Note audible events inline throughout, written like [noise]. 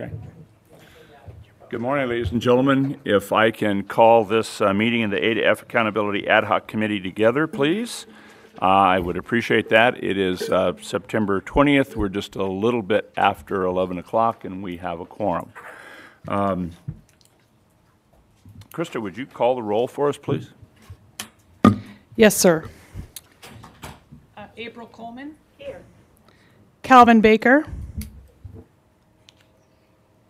Okay. Good morning, ladies and gentlemen. If I can call this uh, meeting of the ADF Accountability Ad Hoc Committee together, please. Uh, I would appreciate that. It is uh, September 20th. We're just a little bit after 11 o'clock, and we have a quorum. Um, Krista, would you call the roll for us, please? Yes, sir. Uh, April Coleman? Here. Calvin Baker?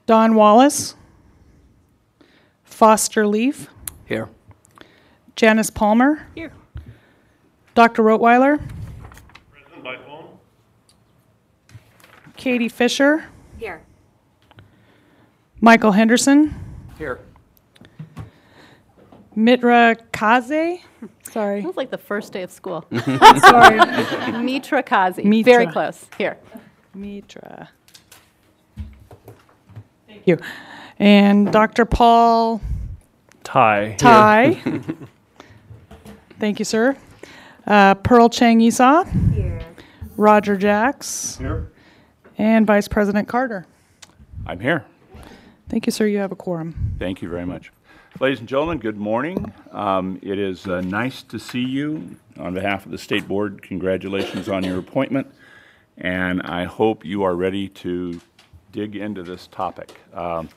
Don Wallace? Foster Leaf? Here. Janice Palmer? Here. Dr. Rottweiler? President by phone? Katie Fisher? Here. Michael Henderson? Here. Mitra Kaze? Sorry. Sounds like the first day of school. [laughs] Sorry. [laughs] Mitra Kazi. Mitra. Very close. Here. Mitra. Thank you. And Dr. Paul Tie. Ty. [laughs] [laughs] Thank you, sir. Uh, Pearl Chang Esau. Here. Roger Jacks. Here. And Vice President Carter. I'm here. Thank you, sir. You have a quorum. Thank you very much. Ladies and gentlemen, good morning. Um, it is uh, nice to see you. On behalf of the State Board, congratulations on your appointment, and I hope you are ready to dig into this topic. Um,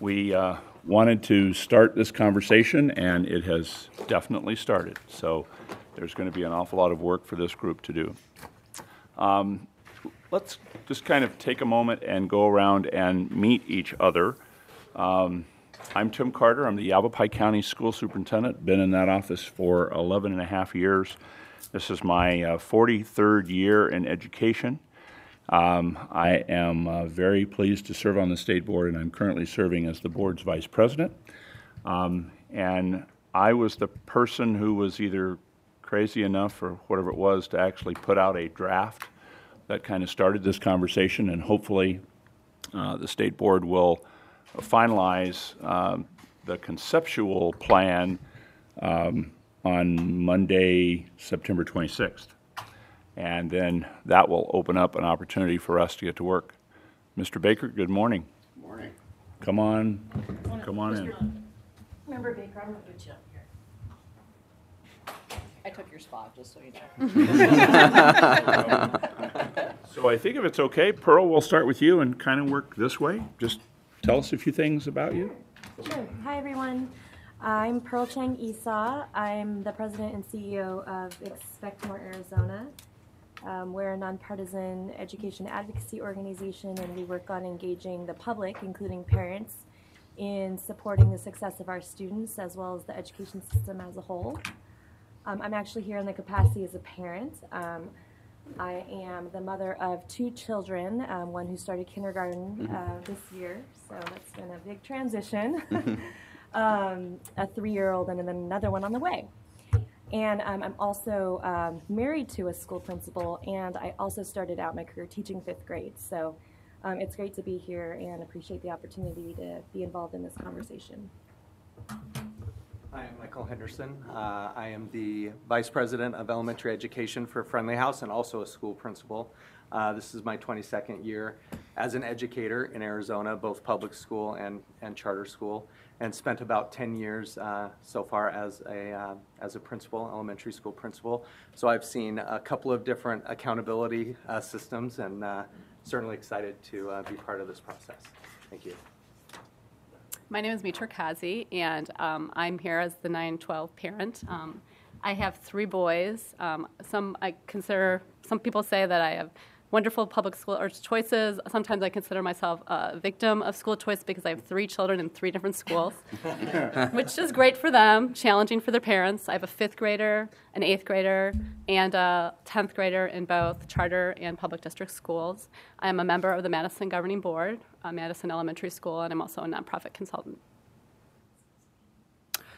we uh, wanted to start this conversation, and it has definitely started. So there's going to be an awful lot of work for this group to do. Um, let's just kind of take a moment and go around and meet each other. Um, I'm Tim Carter. I'm the Yavapai County School Superintendent. Been in that office for 11 and a half years. This is my uh, 43rd year in education. Um, I am uh, very pleased to serve on the state board, and I'm currently serving as the board's vice president. Um, and I was the person who was either crazy enough or whatever it was to actually put out a draft that kind of started this conversation, and hopefully uh, the state board will finalize um, the conceptual plan um, on Monday, September 26th. And then that will open up an opportunity for us to get to work. Mr. Baker, good morning. Good Morning. Come on, come on in. Member Baker, I'm going to put you up here. I took your spot, just so you know. [laughs] So I think if it's okay, Pearl, we'll start with you and kind of work this way. Just tell us a few things about you. Sure. Hi, everyone. I'm Pearl Chang Esau. I'm the president and CEO of Expect More Arizona. Um, we're a nonpartisan education advocacy organization, and we work on engaging the public, including parents, in supporting the success of our students as well as the education system as a whole. Um, I'm actually here in the capacity as a parent. Um, I am the mother of two children, um, one who started kindergarten uh, this year, so that's been a big transition. [laughs] um, a three year old, and then another one on the way. And um, I'm also um, married to a school principal, and I also started out my career teaching fifth grade. So um, it's great to be here and appreciate the opportunity to be involved in this conversation. Hi, I'm Michael Henderson. Uh, I am the Vice President of Elementary Education for Friendly House and also a school principal. Uh, This is my 22nd year as an educator in Arizona, both public school and, and charter school, and spent about 10 years uh, so far as a, uh, as a principal, elementary school principal. So I've seen a couple of different accountability uh, systems and uh, certainly excited to uh, be part of this process. Thank you. My name is Mitra Kazi, and um, I'm here as the 912 parent. Um, I have three boys. Um, some I consider, some people say that I have wonderful public school or choices. Sometimes I consider myself a victim of school choice because I have three children in three different schools, [laughs] which is great for them, challenging for their parents. I have a fifth grader, an eighth grader, and a 10th grader in both charter and public district schools. I am a member of the Madison Governing Board, Madison Elementary School, and I'm also a nonprofit consultant.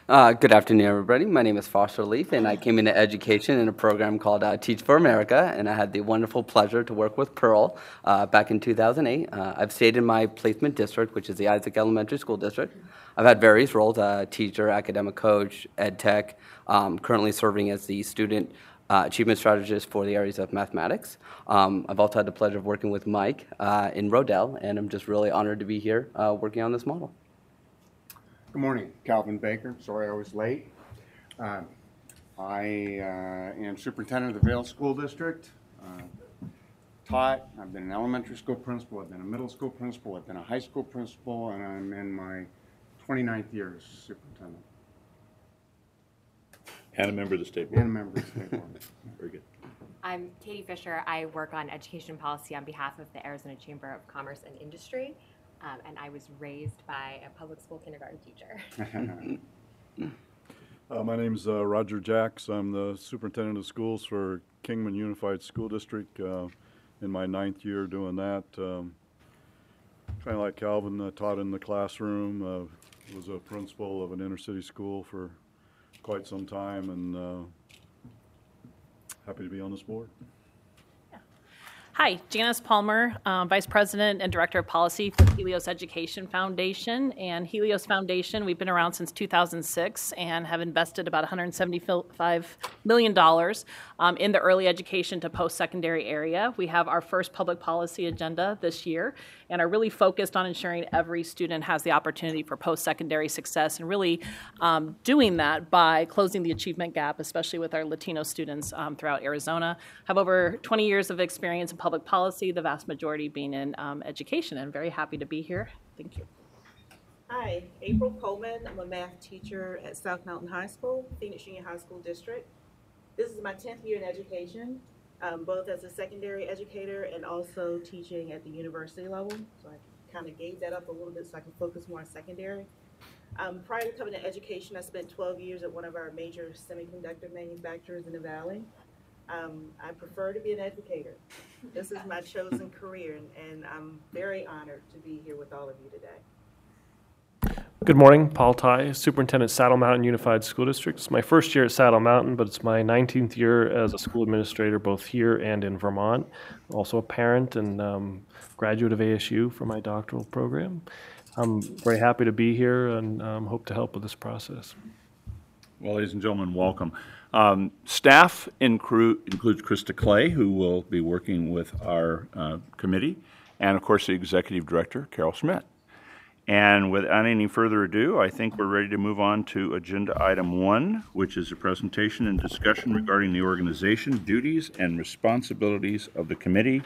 Uh, good afternoon, everybody. My name is Foster Leaf, and I came into education in a program called uh, Teach for America, and I had the wonderful pleasure to work with Pearl uh, back in 2008. Uh, I've stayed in my placement district, which is the Isaac Elementary School District. I've had various roles uh, teacher, academic coach, ed tech, um, currently serving as the student uh, achievement strategist for the areas of mathematics. Um, I've also had the pleasure of working with Mike in Rodell, and I'm just really honored to be here working on this model. Good morning, Calvin Baker. Sorry I was late. Uh, I uh, am superintendent of the Vail School District. Uh, Taught, I've been an elementary school principal, I've been a middle school principal, I've been a high school principal, and I'm in my 29th year as superintendent And a member of the state board. and a member of the state board. [laughs] Very good. I'm Katie Fisher. I work on education policy on behalf of the Arizona Chamber of Commerce and Industry, um, and I was raised by a public school kindergarten teacher. [laughs] Uh, my name's uh, Roger Jacks. I'm the superintendent of schools for Kingman Unified School District. Uh, in my ninth year doing that, um, kind of like Calvin, uh, taught in the classroom. Uh, was a principal of an inner city school for quite some time, and uh, happy to be on this board. Hi, Janice Palmer, um, Vice President and Director of Policy for Helios Education Foundation. And Helios Foundation, we've been around since 2006 and have invested about $175 million um, in the early education to post secondary area. We have our first public policy agenda this year and are really focused on ensuring every student has the opportunity for post secondary success and really um, doing that by closing the achievement gap, especially with our Latino students um, throughout Arizona. Have over 20 years of experience in public policy, the vast majority being in um, education, and very happy to be here. Thank you. Hi, April Coleman. I'm a math teacher at South Mountain High School, Phoenix Union High School District. This is my 10th year in education, um, both as a secondary educator and also teaching at the university level. So I kind of gave that up a little bit so I can focus more on secondary. Um, prior to coming to education, I spent 12 years at one of our major semiconductor manufacturers in the Valley. Um, I prefer to be an educator. This is my chosen career, and, and I'm very honored to be here with all of you today. Good morning, Paul Ty, Superintendent Saddle Mountain Unified School District. It's my first year at Saddle Mountain, but it's my 19th year as a school administrator both here and in Vermont. Also a parent and um, graduate of ASU for my doctoral program. I'm very happy to be here and um, hope to help with this process. Well, ladies and gentlemen, welcome. Um, staff incru- includes Krista Clay, who will be working with our uh, committee, and of course, the executive director, Karol Schmidt. And without any further ado, I think we're ready to move on to agenda item one, which is a presentation and discussion regarding the organization, duties, and responsibilities of the committee,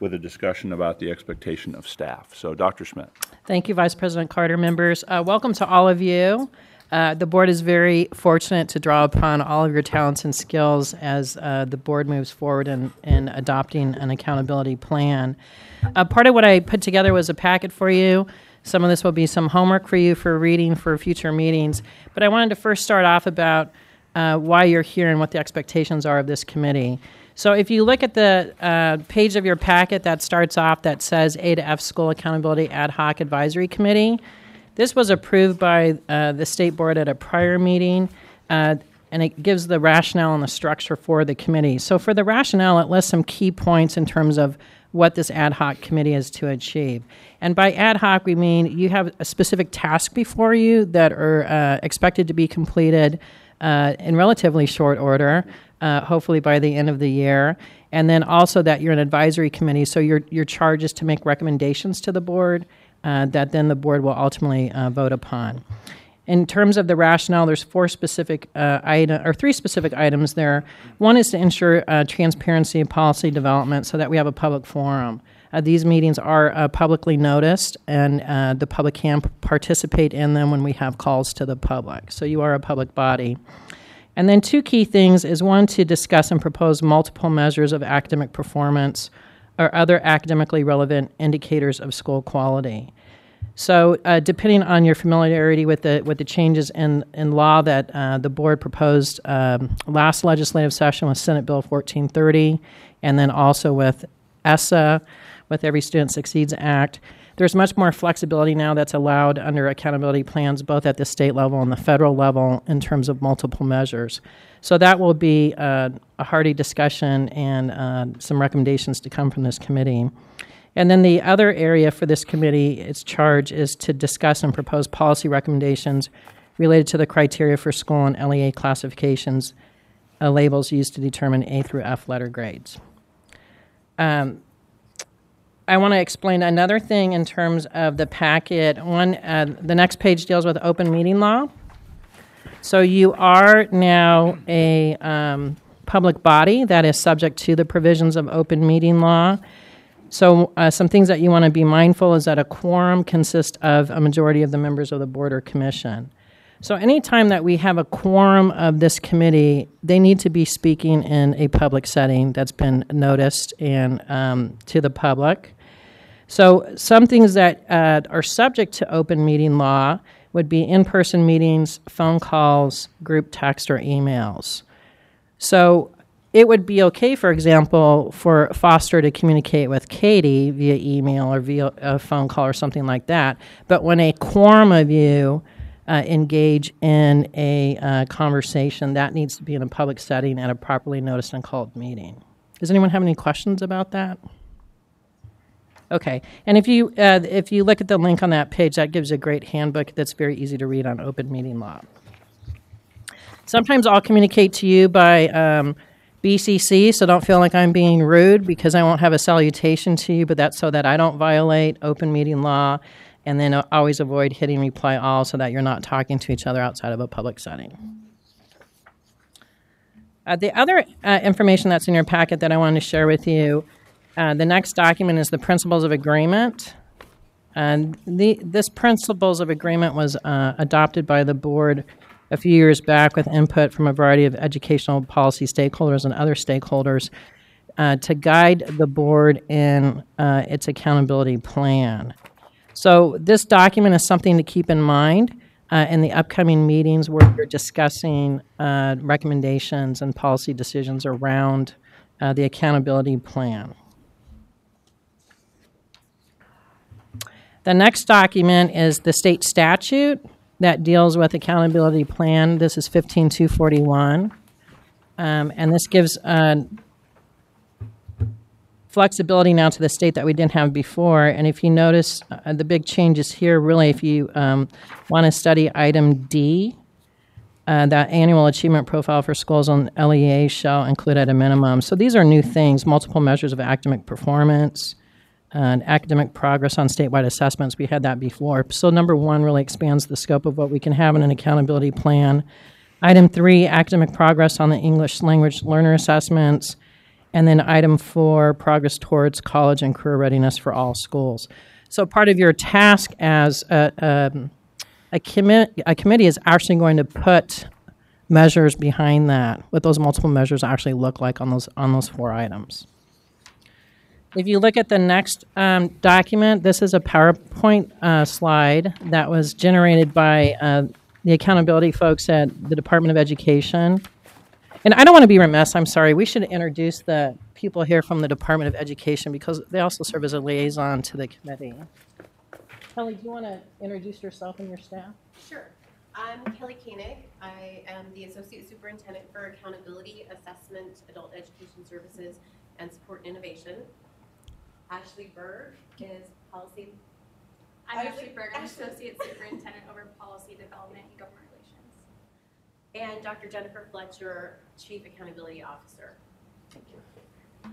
with a discussion about the expectation of staff. So, Dr. Schmidt. Thank you, Vice President Carter. Members, uh, welcome to all of you. Uh, the board is very fortunate to draw upon all of your talents and skills as uh, the board moves forward in, in adopting an accountability plan. Uh, part of what I put together was a packet for you. Some of this will be some homework for you for reading for future meetings. But I wanted to first start off about uh, why you're here and what the expectations are of this committee. So if you look at the uh, page of your packet that starts off that says A to F School Accountability Ad Hoc Advisory Committee, this was approved by uh, the state board at a prior meeting, uh, and it gives the rationale and the structure for the committee. So for the rationale, it lists some key points in terms of what this ad hoc committee is to achieve. And by ad hoc, we mean you have a specific task before you that are uh, expected to be completed uh, in relatively short order, uh, hopefully by the end of the year. And then also that you're an advisory committee, so your, your charge is to make recommendations to the board uh, that then the board will ultimately uh, vote upon. In terms of the rationale, there's four specific uh, item or three specific items there. One is to ensure uh, transparency in policy development so that we have a public forum. Uh, these meetings are uh, publicly noticed, and the public can participate in them when we have calls to the public. So you are a public body. And then two key things is one to discuss and propose multiple measures of academic performance or other academically relevant indicators of school quality. So, uh, depending on your familiarity with the with the changes in, in law that uh, the board proposed um, last legislative session with Senate Bill 1430, and then also with ESSA, with Every Student Succeeds Act, there's much more flexibility now that's allowed under accountability plans, both at the state level and the federal level, in terms of multiple measures. So that will be uh, a hearty discussion and uh, some recommendations to come from this committee. And then the other area for this committee, its charge is to discuss and propose policy recommendations related to the criteria for school and LEA classifications uh, labels used to determine A through F letter grades. Um, I want to explain another thing in terms of the packet. One, uh, the next page deals with open meeting law. So you are now a um, public body that is subject to the provisions of open meeting law. So uh, some things that you want to be mindful is that a quorum consists of a majority of the members of the board or commission. So anytime that we have a quorum of this committee, they need to be speaking in a public setting that's been noticed and um, to the public. So some things that uh, are subject to open meeting law would be in-person meetings, phone calls, group text, or emails. So it would be okay, for example, for Foster to communicate with Katie via email or via a phone call or something like that. But when a quorum of you uh, engage in a uh, conversation, that needs to be in a public setting at a properly noticed and called meeting. Does anyone have any questions about that? Okay, and if you uh, if you look at the link on that page, that gives a great handbook that's very easy to read on open meeting law. Sometimes I'll communicate to you by um, BCC, so don't feel like I'm being rude because I won't have a salutation to you, but that's so that I don't violate open meeting law and then always avoid hitting reply all so that you're not talking to each other outside of a public setting. Uh, the other uh, information that's in your packet that I wanted to share with you, uh, the next document is the Principles of Agreement. And the, this Principles of Agreement was uh, adopted by the board a few years back with input from a variety of educational policy stakeholders and other stakeholders uh, to guide the board in uh, its accountability plan. So, this document is something to keep in mind uh, in the upcoming meetings where you're discussing uh, recommendations and policy decisions around uh, the accountability plan. The next document is the state statute that deals with accountability plan. This is 15241. Um, and this gives uh, flexibility now to the state that we didn't have before. And if you notice, uh, the big changes here really, if you um, want to study item D, uh, that annual achievement profile for schools on LEA shall include at a minimum. So these are new things multiple measures of academic performance. And academic progress on statewide assessments. We had that before. So, number one really expands the scope of what we can have in an accountability plan. Item three, academic progress on the English language learner assessments. And then item four, progress towards college and career readiness for all schools. So part of your task as a, um, a, commi- a committee is actually going to put measures behind that, what those multiple measures actually look like on those on those four items. If you look at the next um, document, this is a PowerPoint uh, slide that was generated by uh, the accountability folks at the Department of Education. And I don't want to be remiss, I'm sorry. We should introduce the people here from the Department of Education because they also serve as a liaison to the committee. Kelly, do you want to introduce yourself and your staff? Sure. I'm Kelly Koenig. I am the Associate Superintendent for Accountability, Assessment, Adult Education Services, and Support Innovation. Ashley Berg is Policy. I'm Ashley Berg. I'm Associate Superintendent over Policy Development and Government and Dr. Jennifer Fletcher, Chief Accountability Officer. Thank you.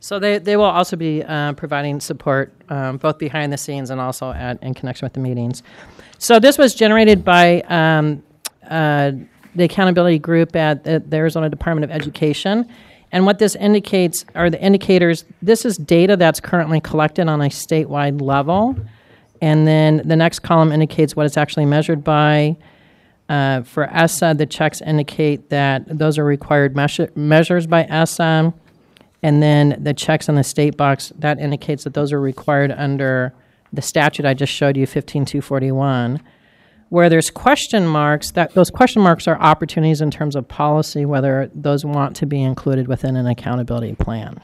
So they, they will also be uh, providing support um, both behind the scenes and also at, in connection with the meetings. So this was generated by um, uh, the accountability group at the, the Arizona Department of Education. And what this indicates are the indicators. This is data that's currently collected on a statewide level. And then the next column indicates what it's actually measured by. Uh, for ESSA, the checks indicate that those are required measure, measures by ESSA. And then the checks on the state box, that indicates that those are required under the statute I just showed you, 15241. Where there's question marks, that those question marks are opportunities in terms of policy, whether those want to be included within an accountability plan.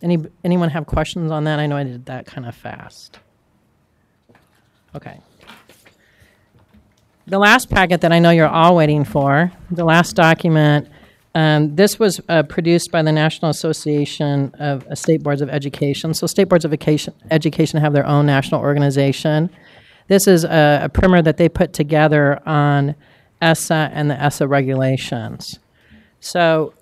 Any, anyone have questions on that? I know I did that kind of fast. Okay. The last packet that I know you're all waiting for, the last document, um, this was uh, produced by the National Association of uh, State Boards of Education. So, state boards of education, education have their own national organization. This is a, a primer that they put together on ESSA and the ESSA regulations. So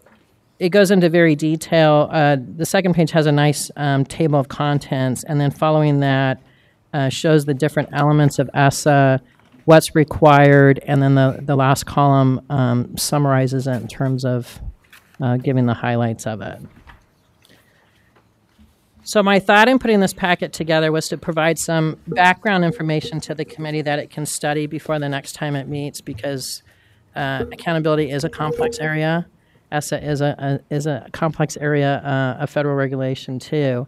it goes into very detail. Uh, the second page has a nice um, table of contents, and then following that uh, shows the different elements of ESSA, what's required, and then the, the last column um, summarizes it in terms of uh, giving the highlights of it. So, my thought in putting this packet together was to provide some background information to the committee that it can study before the next time it meets because uh, accountability is a complex area. ESSA is a, a is a complex area uh, of federal regulation too.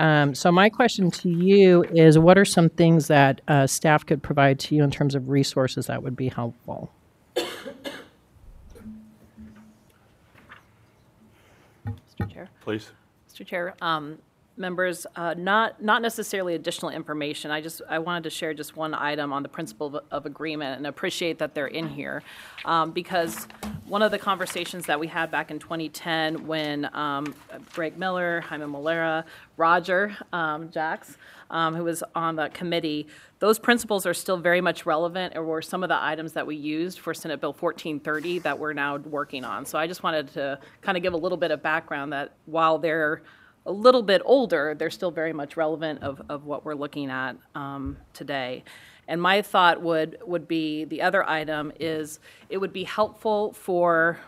Um, so my question to you is, what are some things that uh, staff could provide to you in terms of resources that would be helpful? Mr. Chair. Please. Mr. Chair, um, members, uh, not not necessarily additional information. I just I wanted to share just one item on the principle of, of agreement and appreciate that they're in here um, because one of the conversations that we had back in 2010 when um, Greg Miller, Jaime Molera, Roger um, um, who was on the committee, those principles are still very much relevant or were some of the items that we used for Senate Bill 1430 that we're now working on. So I just wanted to kind of give a little bit of background that while they're a little bit older, they're still very much relevant of, of what we're looking at um, today. And my thought would would be the other item is it would be helpful for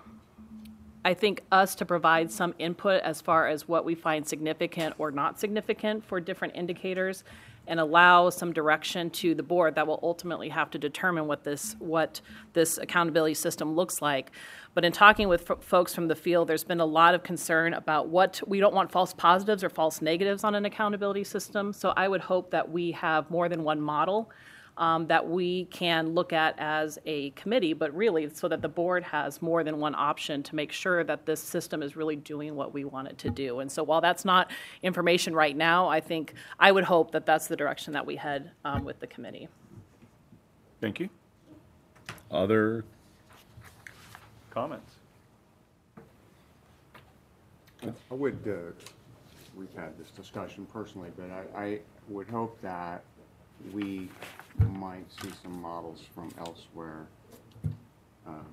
I think us to provide some input as far as what we find significant or not significant for different indicators and allow some direction to the board that will ultimately have to determine what this what this accountability system looks like. But in talking with f- folks from the field, there's been a lot of concern about what we don't want false positives or false negatives on an accountability system. So I would hope that we have more than one model um, that we can look at as a committee, but really so that the board has more than one option to make sure that this system is really doing what we want it to do. And so while that's not information right now, I think I would hope that that's the direction that we head um, with the committee. Thank you. Other comments? I would, uh, we've had this discussion personally, but I, I would hope that we might see some models from elsewhere um,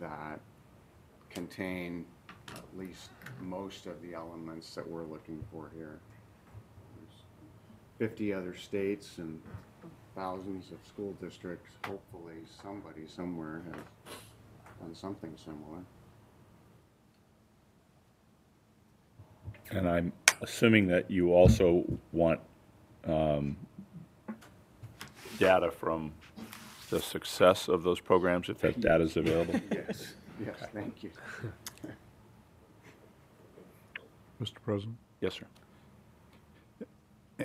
that contain at least most of the elements that we're looking for here. There's 50 other states and thousands of school districts. Hopefully, somebody somewhere has done something similar. And I'm assuming that you also want um, data from the success of those programs, if that data is available? [laughs] Yes, yes, thank you. Mr. President? Yes, sir.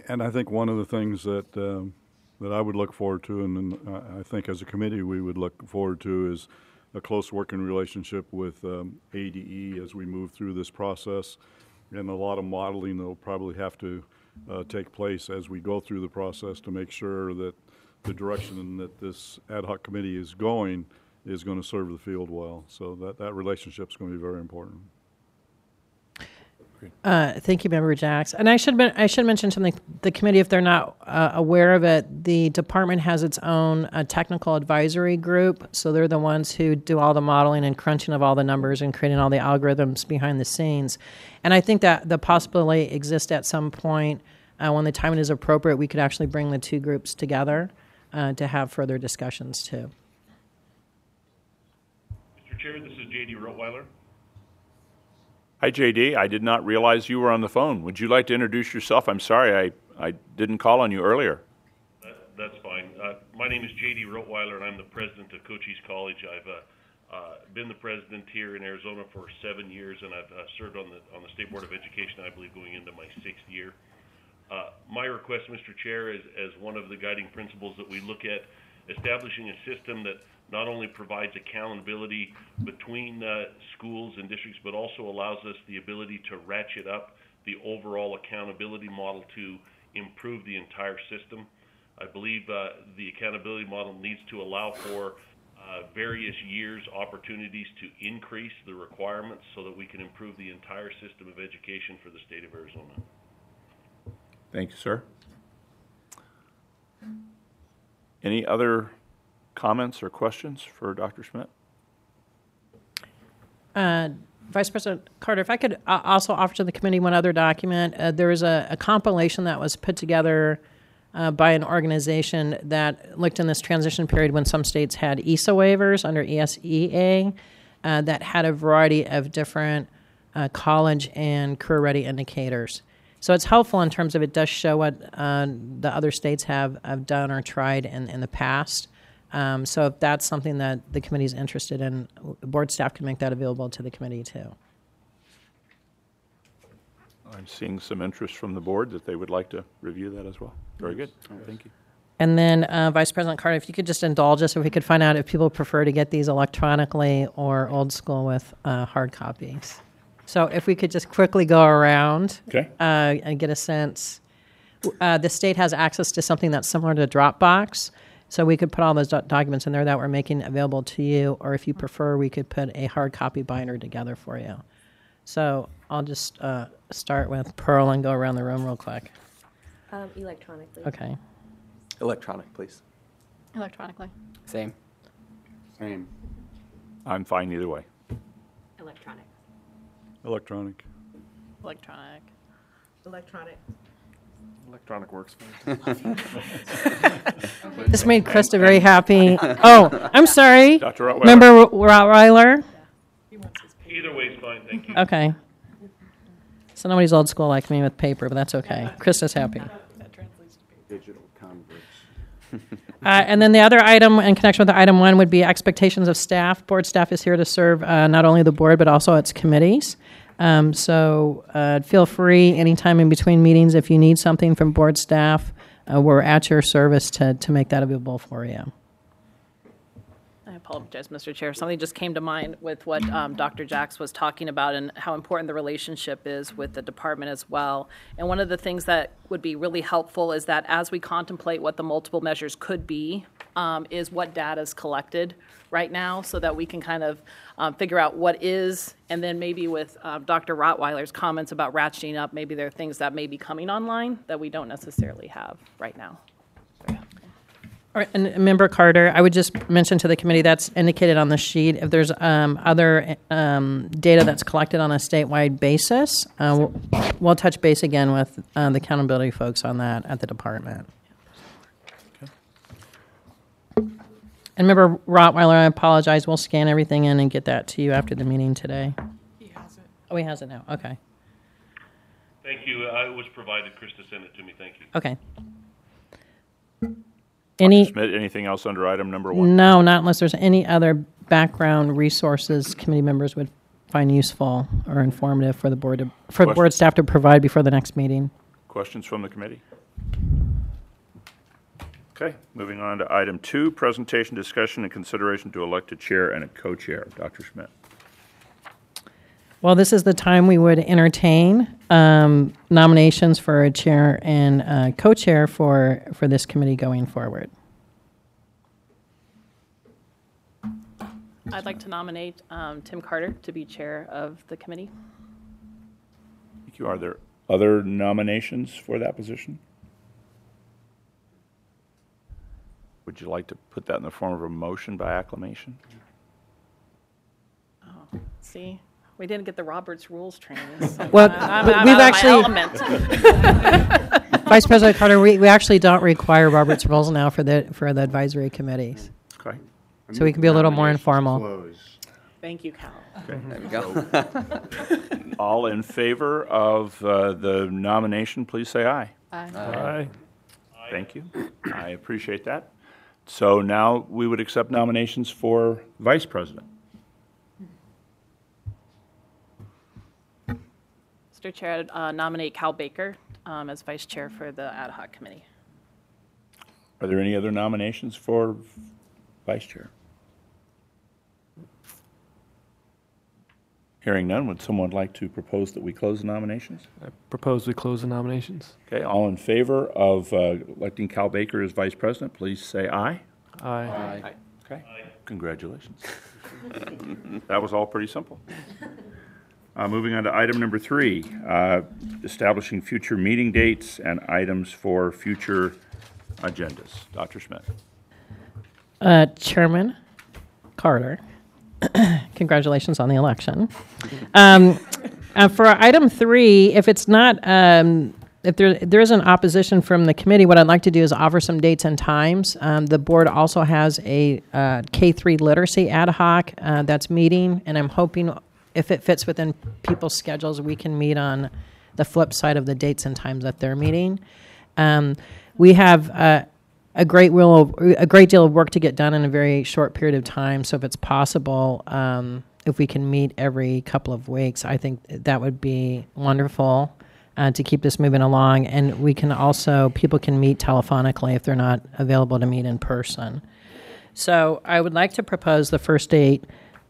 And I think one of the things that, um, that I would look forward to, and then I I think as a committee we would look forward to, is a close working relationship with um, ADE as we move through this process. And a lot of modeling that will probably have to uh, take place as we go through the process to make sure that the direction that this ad hoc committee is going is going to serve the field well. So that, that relationship is going to be very important. Uh, thank you, Member Jacks. And I should I should mention something. The committee, if they're not uh, aware of it, the department has its own uh, technical advisory group. So they're the ones who do all the modeling and crunching of all the numbers and creating all the algorithms behind the scenes. And I think that the possibility exists at some point uh, when the timing is appropriate. We could actually bring the two groups together uh, to have further discussions too. Mr. Chair, this is J.D. Rottweiler. Hi, JD. I did not realize you were on the phone. Would you like to introduce yourself? I'm sorry, I, I didn't call on you earlier. That, that's fine. Uh, my name is J.D. Rottweiler, and I'm the president of Cochise College. I've uh, uh, been the president here in Arizona for seven years, and I've uh, served on the on the State Board of Education. I believe going into my sixth year. Uh, my request, Mr. Chair, is as one of the guiding principles that we look at establishing a system that not only provides accountability between uh, schools and districts, but also allows us the ability to ratchet up the overall accountability model to improve the entire system. I believe uh, the accountability model needs to allow for uh, various years opportunities to increase the requirements so that we can improve the entire system of education for the state of Arizona. Thank you, sir. Any other comments or questions for Dr. Schmidt? Uh, Vice President Carter, if I could uh, also offer to the committee one other document. Uh, there was a, a compilation that was put together uh, by an organization that looked in this transition period when some states had ESA waivers under ESEA uh, that had a variety of different uh, college and career ready indicators. So it's helpful in terms of it does show what uh, the other states have, have done or tried in, in the past. Um, so if that's something that the committee is interested in, board staff can make that available to the committee too. I'm seeing some interest from the board that they would like to review that as well. Very good. Thank you. And then, uh, Vice President Carter, if you could just indulge us, if we could find out if people prefer to get these electronically or old school with uh, hard copies. So if we could just quickly go around Okay. uh, and get a sense. Uh, the state has access to something that's similar to Dropbox. So we could put all those doc- documents in there that we're making available to you, or if you prefer, we could put a hard copy binder together for you. So I'll just uh, start with Pearl and go around the room real quick. Um, electronically. Okay. Electronic, please. Electronically. Same. Same. I'm fine either way. Electronic. Electronic. Electronic. Electronic. Electronic works. [laughs] [laughs] This made Krista very happy. Oh, I'm sorry. [laughs] Dr. Rottweiler. Member Rottweiler? Either way is fine, thank you. Okay. So nobody's old school like me with paper, but that's okay. Krista's happy. Digital converts. Uh, and then the other item in connection with the item one would be expectations of staff. Board staff is here to serve uh, not only the board but also its committees. Um, so uh, feel free anytime in between meetings if you need something from board staff. Uh, we're at your service to, to make that available for you. Apologize, Mr. Chair. Something just came to mind with what um, Dr. Jacks was talking about and how important the relationship is with the department as well. And one of the things that would be really helpful is that as we contemplate what the multiple measures could be, um, is what data is collected right now so that we can kind of um, figure out what is, and then maybe with um, Dr. Rottweiler's comments about ratcheting up, maybe there are things that may be coming online that we don't necessarily have right now. All right, and Member Carter, I would just mention to the committee that's indicated on the sheet. If there's um, other um, data that's collected on a statewide basis, uh, we'll, we'll touch base again with uh, the accountability folks on that at the department. And Member Rottweiler, I apologize. We'll scan everything in and get that to you after the meeting today. He has it. Oh, he has it now. Okay. Thank you, Uh, it was provided, Krista sent it to me, thank you. Okay. Any? Schmidt, anything else under item number one? No, not unless there's any other background resources committee members would find useful or informative for the board to, for the board Questions? staff to provide before the next meeting. Questions from the committee? Okay, moving on to item two, presentation, discussion, and consideration to elect a chair and a co-chair. Dr. Schmidt. Well, this is the time we would entertain um, nominations for a chair and uh, co-chair for for this committee going forward. I'd like to nominate um, Tim Carter to be chair of the committee. Thank you. Are there other nominations for that position? Would you like to put that in the form of a motion by acclamation? Oh, see, we didn't get the Roberts Rules training. [laughs] so Well, I'm- but I'm we've out of my actually- element. [laughs] [laughs] Vice President Carter, we, we actually don't require Robert's rules now for the for the advisory committees. Okay. So we can be a little more Nominations informal. close. Thank you, Cal. Okay. There we go. All in favor of uh, the nomination, please say aye. Aye. Thank you. I appreciate that. So now we would accept nominations for vice president. Mr. Chair, I'd uh, nominate Cal Baker um, as vice chair for the ad hoc committee. Are there any other nominations for vice chair? Hearing none, would someone like to propose that we close the nominations? I propose we close the nominations. Okay, all in favor of uh, electing Cal Baker as vice president, please say aye. Aye. Okay, congratulations. [laughs] That was all pretty simple. [laughs] Uh, Moving on to item number three, uh, establishing future meeting dates and items for future agendas. Dr. Schmidt. Uh, Chairman Carter, [coughs] congratulations on the election. Um, uh, for item three, if it's not, um, if there, there is an opposition from the committee, what I'd like to do is offer some dates and times. Um, the board also has a uh, K3 literacy ad hoc uh, that's meeting, and I'm hoping if it fits within people's schedules, we can meet on the flip side of the dates and times that they're meeting. Um, we have uh, a great will of, a great deal of work to get done in a very short period of time. So if it's possible, um, if we can meet every couple of weeks, I think that would be wonderful uh, to keep this moving along. And we can also people can meet telephonically if they're not available to meet in person. So I would like to propose the first date.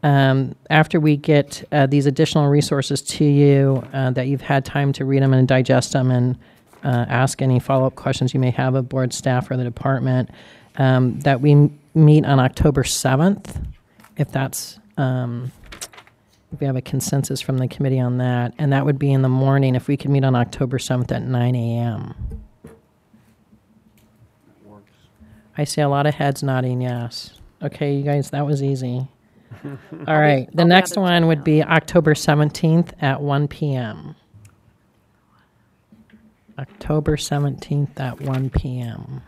Um, after we get uh, these additional resources to you, uh, that you've had time to read them and digest them and uh, ask any follow up questions you may have of board staff or the department, um, that we m- meet on October 7th, if that's. Um, if we have a consensus from the committee on that, and that would be in the morning. If we could meet on October 7th at 9 a.m. I see a lot of heads nodding yes. Okay, you guys, that was easy. [laughs] All right, the next one would be October 17th at 1 p.m. October 17th at 1 p.m.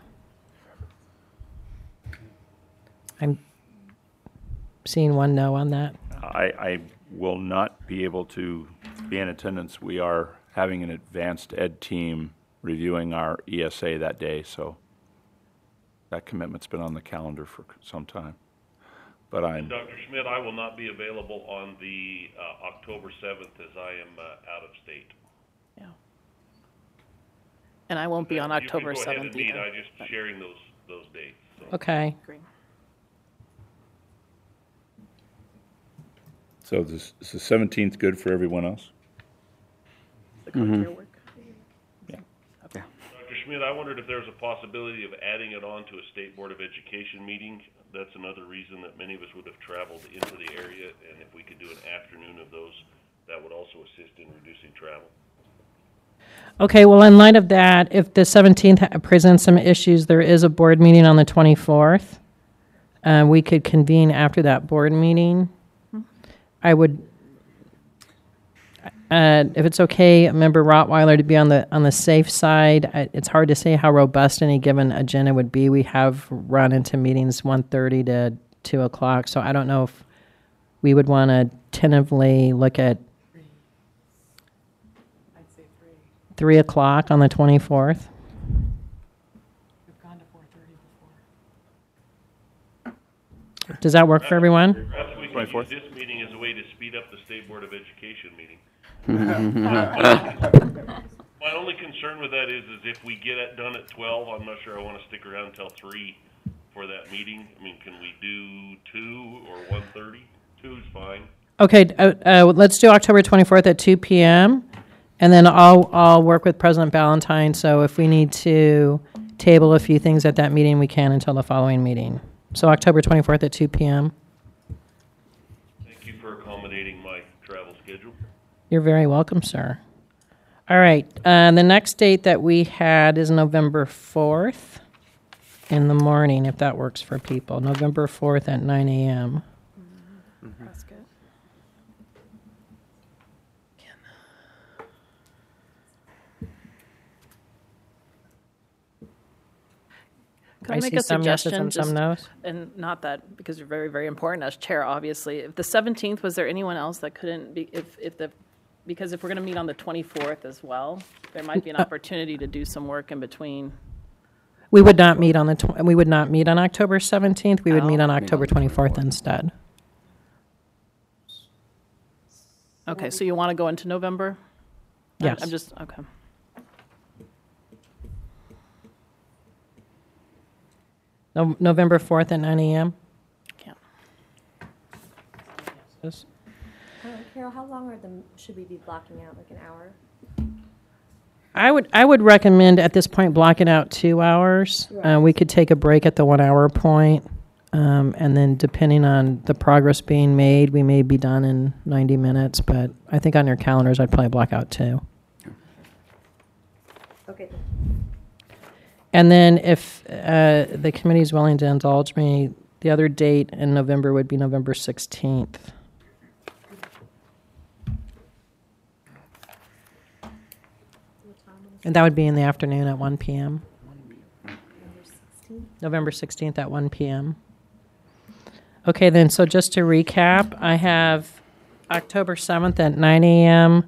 I'm seeing one no on that. I, I will not be able to be in attendance. We are having an AdvancED team reviewing our ESA that day, so that commitment's been on the calendar for some time. But I'm, Dr. Schmidt, I will not be available on the uh, October 7th as I am uh, out of state. Yeah. And I won't be on You can October go ahead 7th and meet. either. I'm just sharing those, those dates. so. Okay. so this, is the 17th good for everyone else? The Mm-hmm. Dr. Schmidt, I wondered if there was a possibility of adding it on to a State Board of Education meeting. That's another reason that many of us would have traveled into the area, and if we could do an afternoon of those, that would also assist in reducing travel. Okay, well, in light of that, if the 17th presents some issues, there is a board meeting on the 24th. Uh, we could convene after that board meeting. I would, uh, if it's okay, Member Rottweiler to be on the on the safe side. I, it's hard to say how robust any given agenda would be. We have run into meetings 1.30 to 2 o'clock, so I don't know if we would want to tentatively look at 3 o'clock on the 24th. Does that work for everyone? Perhaps we use this meeting as a way to speed up the State Board of Education meeting. [laughs] My only concern with that is, is if we get it done at twelve, I'm not sure I wanna stick around until three for that meeting. I mean, can we do two or one thirty? Two's fine. Okay, uh, uh, let's do October 24th at 2 p.m. And then I'll, I'll work with President Ballantyne. So if we need to table a few things at that meeting, we can until the following meeting. So October 24th at 2 p.m. Thank you for accommodating my travel schedule. You're very welcome, sir. All right. Uh, the next date that we had is November 4th in the morning, if that works for people. November 4th at 9 a.m. That's good. Could I, I make a suggestion? and some just-. And not that, because you're very, very important as chair, obviously. If the 17th, was there anyone else that couldn't be, if, if the, because if we're going to meet on the 24th as well, there might be an [laughs] opportunity to do some work in between. We would not meet on the, tw- we would not meet on October 17th. We would meet oh. on Oh. October 24th instead. Okay, so you want to go into November? Yes. I'm just, okay. No- November 4th at 9 a.m.? Yeah. Yes. Carol, how long are the, should we be blocking out, like an hour? I would, I would recommend at this point blocking out two hours. Uh, we could take a break at the one hour point, um, and then depending on the progress being made, we may be done in 90 minutes, but I think on your calendars, I'd probably block out two. Okay. And then if uh, the committee is willing to indulge me, The other date in November would be November 16th. And that would be in the afternoon at 1 p.m. November 16th at 1 p.m. Okay, then, so just to recap, I have October 7th at 9 a.m.,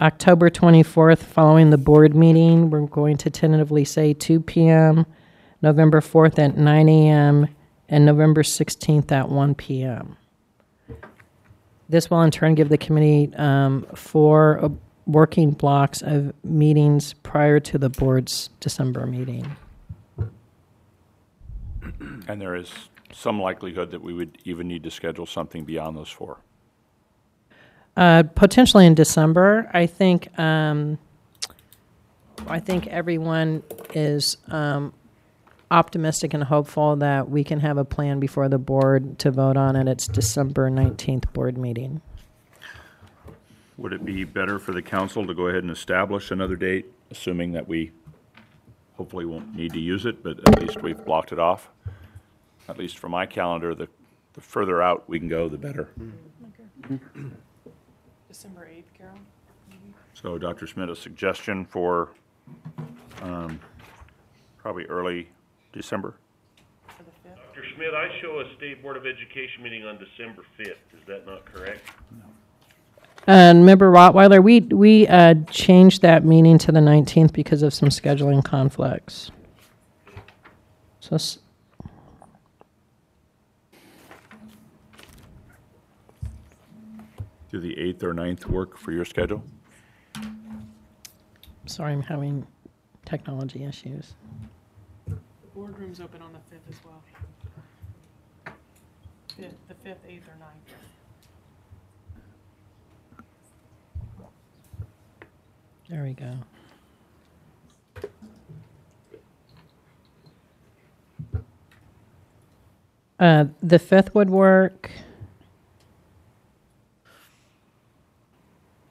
October 24th following the board meeting. We're going to tentatively say 2 p.m., November 4th at 9 a.m., and November 16th at 1 p.m. This will in turn give the committee um, four working blocks of meetings prior to the board's December meeting. And there is some likelihood that we would even need to schedule something beyond those four. Uh, potentially in December. I think. Um, I think everyone is um, optimistic and hopeful that we can have a plan before the board to vote on at its December nineteenth board meeting. Would it be better for the council to go ahead and establish another date, assuming that we hopefully won't need to use it, but at least we've blocked it off? At least for my calendar, the, the further out we can go, the better. December eighth, Karol. So, Dr. Schmidt, a suggestion for um, probably early December? Or the 5th? Dr. Schmidt, I show a State Board of Education meeting on December fifth. Is that not correct? And member Rottweiler, we we uh, changed that meeting to the nineteenth because of some scheduling conflicts. So. s- Do the 8th or 9th work for your schedule? Sorry, I'm having technology issues. The boardroom's open on the fifth as well. Fifth, the fifth, eighth, or ninth. There we go. Uh, the fifth would work.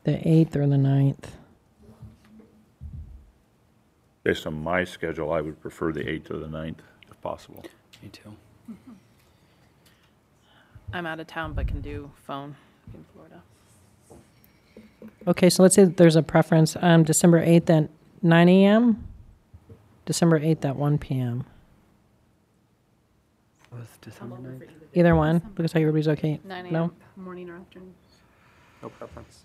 The eighth or the ninth. Based on my schedule, I would prefer the 8th or the 9th, if possible. Me too. I'm out of town, but can do phone in Florida. Okay, so let's say that there's a preference. Um, December eighth at nine a.m. December eighth at one p.m. Was December 9th? Either one. Looks like everybody's okay. Nine No. Morning or afternoon. No preference.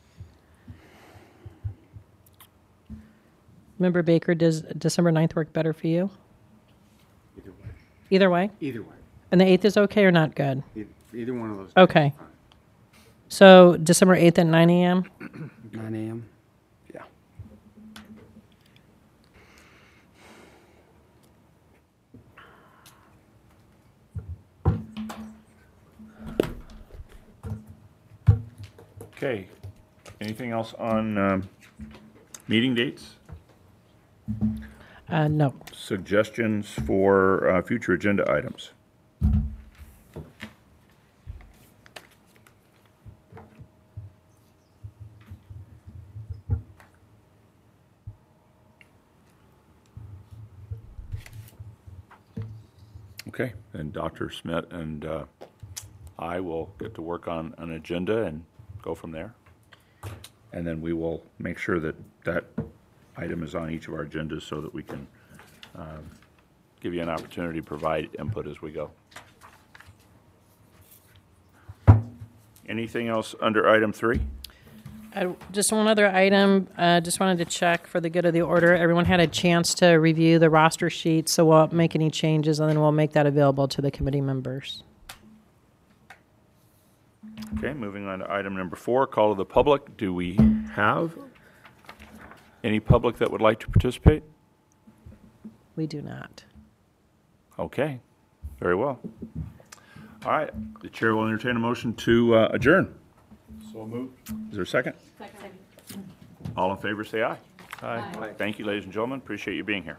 Member Baker, does December 9th work better for you? Either way. Either way. Either way. And the eighth is okay or not good? Either, either one of those. Okay. So December 8th at 9 a.m. 9 a.m. Yeah. Okay. Anything else on um, meeting dates? Uh, no. Suggestions for uh, future agenda items? Okay, and Dr. Schmidt and uh, I will get to work on an agenda and go from there. And then we will make sure that that item is on each of our agendas so that we can um, give you an opportunity to provide input as we go. Anything else under item three? Uh, just one other item. Uh, just wanted to check for the good of the order. Everyone had a chance to review the roster sheet, so we'll make any changes and then we'll make that available to the committee members. Okay, moving on to item number four, call to the public. Do we have any public that would like to participate? We do not. Okay, very well. All right, the chair will entertain a motion to uh, adjourn. So moved. Is there a second? Second. All in favor, say aye. Aye. Thank you, ladies and gentlemen. Appreciate you being here.